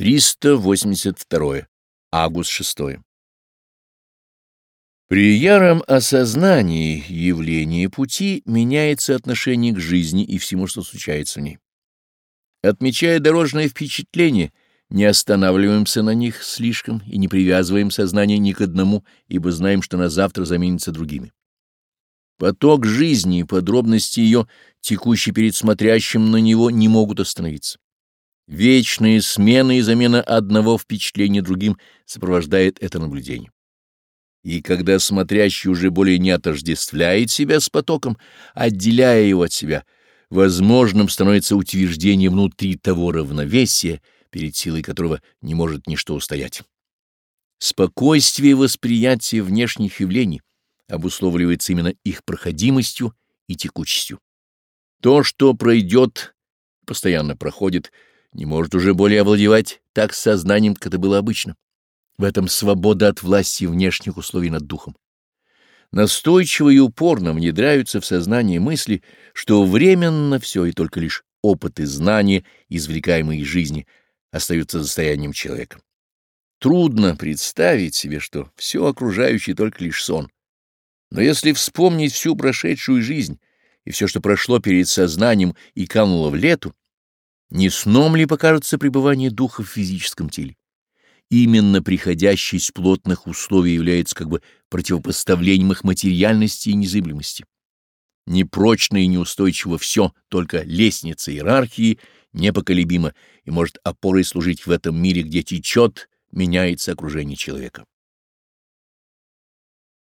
382. Август 6. При яром осознании явления пути меняется отношение к жизни и всему, что случается в ней. Отмечая дорожные впечатления, не останавливаемся на них слишком и не привязываем сознание ни к одному, ибо знаем, что на завтра заменится другими. Поток жизни и подробности ее, текущие перед смотрящим на него, не могут остановиться. Вечные смены и замена одного впечатления другим сопровождает это наблюдение. И когда смотрящий уже более не отождествляет себя с потоком, отделяя его от себя, возможным становится утверждение внутри того равновесия, перед силой которого не может ничто устоять. Спокойствие восприятия внешних явлений обусловливается именно их проходимостью и текучестью. То, что пройдет, постоянно проходит — не может уже более овладевать так сознанием, как это было обычно. В этом свобода от власти внешних условий над духом. Настойчиво и упорно внедряются в сознание мысли, что временно все и только лишь опыт и знания, извлекаемые из жизни, остаются состоянием человека. Трудно представить себе, что все окружающее только лишь сон. Но если вспомнить всю прошедшую жизнь и все, что прошло перед сознанием и кануло в лету, не сном ли покажется пребывание духа в физическом теле? Именно приходящий из плотных условий является как бы противопоставлением их материальности и незыблемости. Непрочно и неустойчиво все, только лестница иерархии непоколебима и может опорой служить в этом мире, где течет, меняется окружение человека.